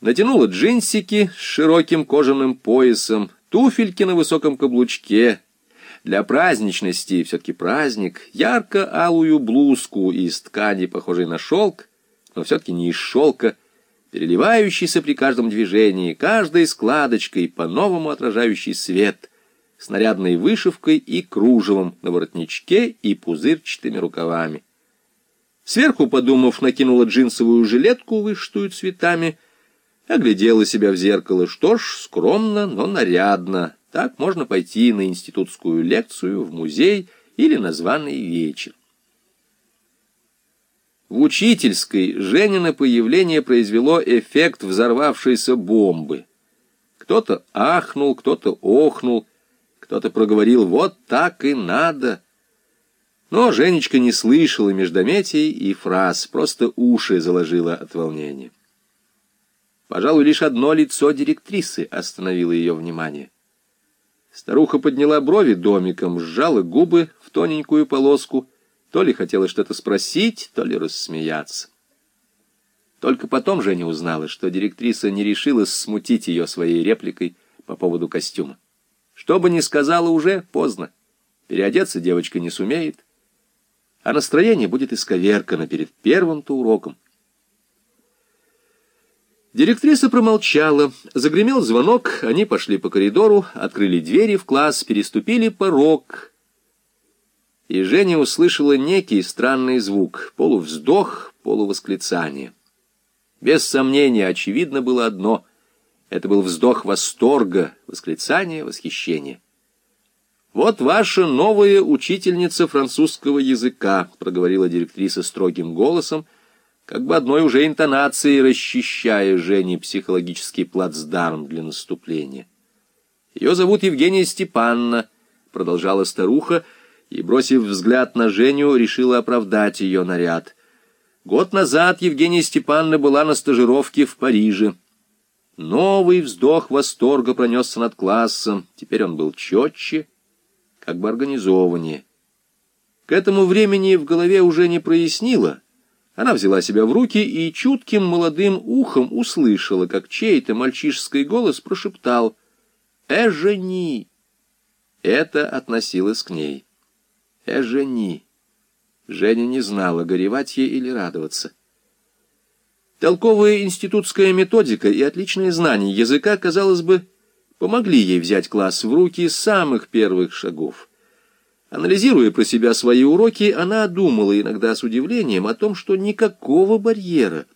натянула джинсики с широким кожаным поясом, туфельки на высоком каблучке. Для праздничности, все-таки праздник, ярко-алую блузку из ткани, похожей на шелк, но все-таки не из шелка, переливающийся при каждом движении, каждой складочкой, по-новому отражающий свет, с нарядной вышивкой и кружевом на воротничке и пузырчатыми рукавами. Сверху, подумав, накинула джинсовую жилетку, вышитую цветами, оглядела себя в зеркало. Что ж, скромно, но нарядно. Так можно пойти на институтскую лекцию, в музей или на званый вечер. В учительской Женина появление произвело эффект взорвавшейся бомбы. Кто-то ахнул, кто-то охнул, кто-то проговорил «вот так и надо». Но Женечка не слышала междометий и фраз, просто уши заложила от волнения. Пожалуй, лишь одно лицо директрисы остановило ее внимание. Старуха подняла брови домиком, сжала губы в тоненькую полоску, то ли хотела что-то спросить, то ли рассмеяться. Только потом Женя узнала, что директриса не решилась смутить ее своей репликой по поводу костюма. Что бы ни сказала, уже поздно. Переодеться девочка не сумеет а настроение будет исковеркано перед первым-то уроком. Директриса промолчала, загремел звонок, они пошли по коридору, открыли двери в класс, переступили порог. И Женя услышала некий странный звук, полувздох, полувосклицание. Без сомнения, очевидно было одно — это был вздох восторга, восклицание, восхищение. «Вот ваша новая учительница французского языка», — проговорила директриса строгим голосом, как бы одной уже интонацией расчищая Жене психологический плацдарм для наступления. «Ее зовут Евгения Степанна», — продолжала старуха, и, бросив взгляд на Женю, решила оправдать ее наряд. Год назад Евгения Степанна была на стажировке в Париже. Новый вздох восторга пронесся над классом, теперь он был четче, как бы организованнее. К этому времени в голове уже не прояснило. Она взяла себя в руки и чутким молодым ухом услышала, как чей-то мальчишеский голос прошептал «Эжени!». Это относилось к ней. «Эжени!». Женя не знала, горевать ей или радоваться. Толковая институтская методика и отличное знание языка, казалось бы, помогли ей взять класс в руки с самых первых шагов. Анализируя про себя свои уроки, она думала иногда с удивлением о том, что никакого барьера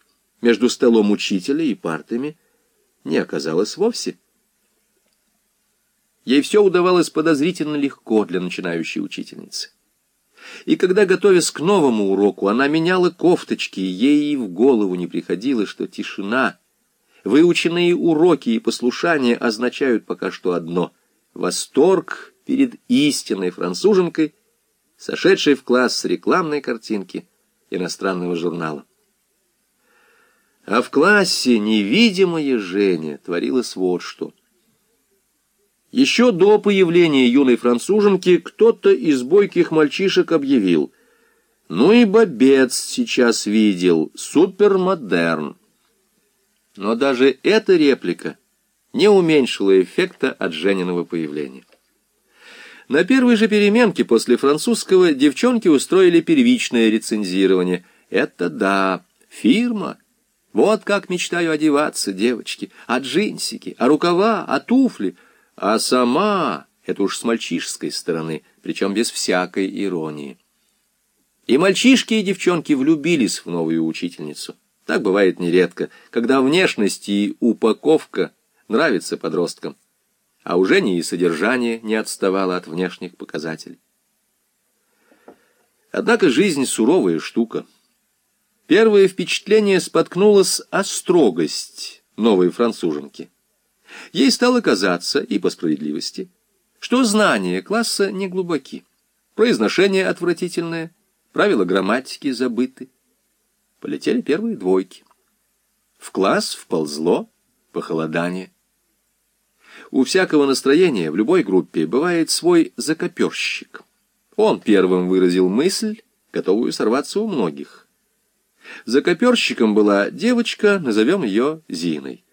между столом учителя и партами не оказалось вовсе. Ей все удавалось подозрительно легко для начинающей учительницы. И когда, готовясь к новому уроку, она меняла кофточки, ей и в голову не приходило, что тишина — Выученные уроки и послушания означают пока что одно — восторг перед истинной француженкой, сошедшей в класс с рекламной картинки иностранного журнала. А в классе невидимая Женя творилось вот что. Еще до появления юной француженки кто-то из бойких мальчишек объявил «Ну и бобец сейчас видел, супермодерн». Но даже эта реплика не уменьшила эффекта от Жениного появления. На первой же переменке после французского девчонки устроили первичное рецензирование. Это да, фирма. Вот как мечтаю одеваться, девочки. А джинсики, а рукава, а туфли. А сама, это уж с мальчишеской стороны, причем без всякой иронии. И мальчишки, и девчонки влюбились в новую учительницу. Так бывает нередко, когда внешность и упаковка нравятся подросткам, а уже не и содержание не отставало от внешних показателей. Однако жизнь суровая штука. Первое впечатление споткнулось о строгость новой француженки. Ей стало казаться, и по справедливости, что знания класса не глубоки, произношение отвратительное, правила грамматики забыты, Полетели первые двойки. В класс вползло похолодание. У всякого настроения в любой группе бывает свой закоперщик. Он первым выразил мысль, готовую сорваться у многих. Закоперщиком была девочка, назовем ее Зиной.